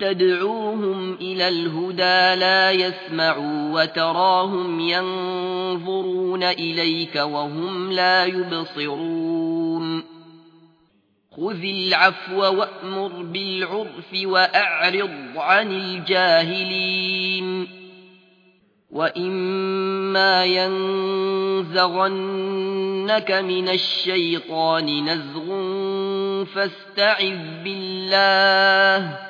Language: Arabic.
تدعوهم إلى الهدى لا يسمعوا وتراهم ينظرون إليك وهم لا يبصرون. خذ العفو وأمر بالعرف وأعرض عن الجاهلين. وإما ينزغنك من الشيطان نزغ فاستعذ بالله.